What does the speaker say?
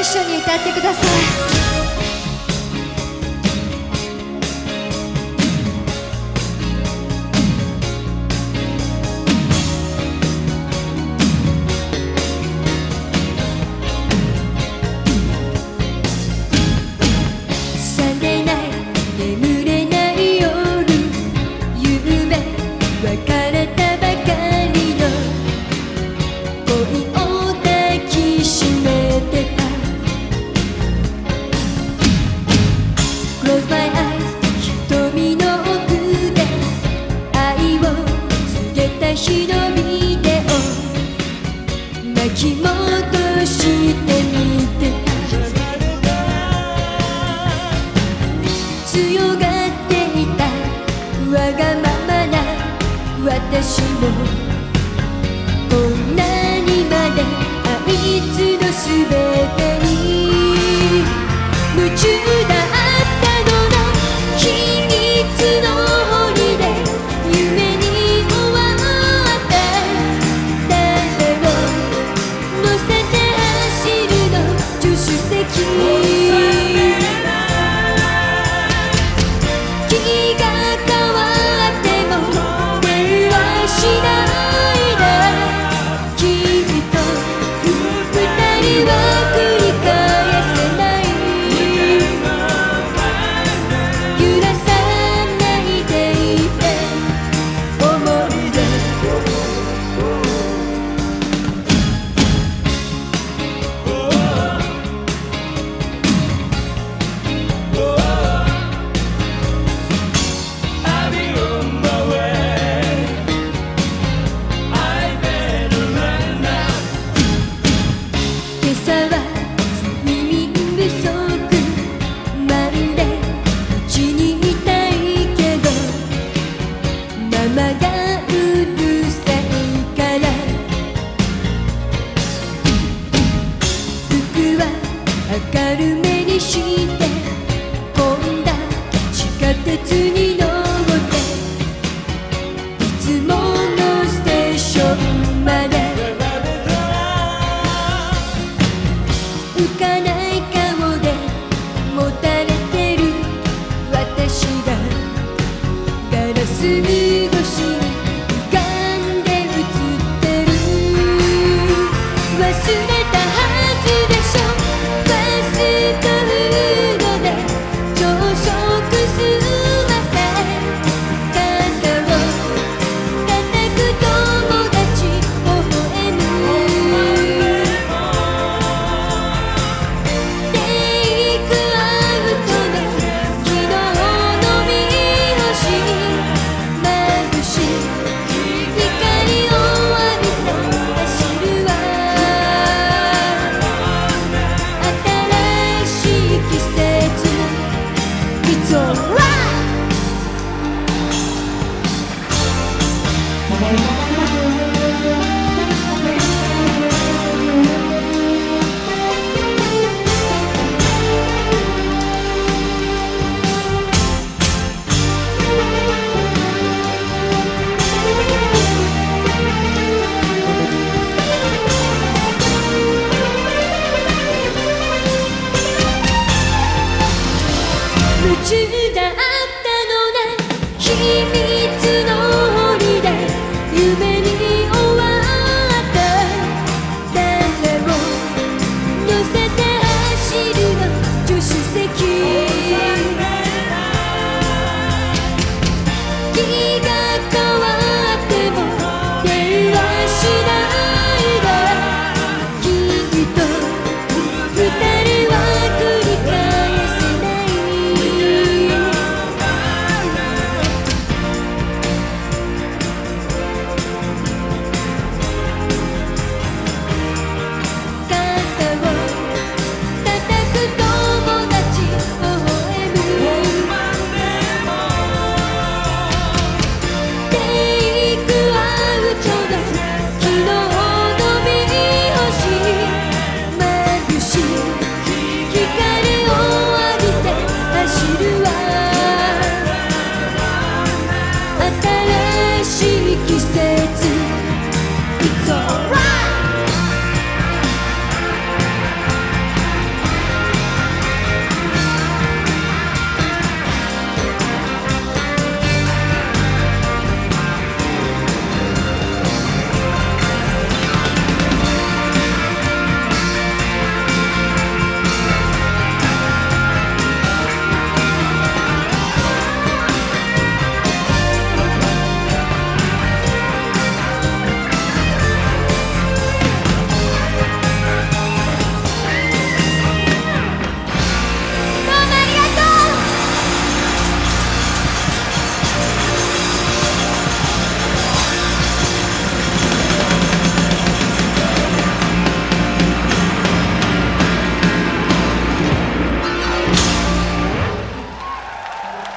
一緒に歌ってください。強がっていた。わがままな私も。こんなにまであいつのすべてに。夢中地下鉄に乗っていつものステーションまで浮かないから知道。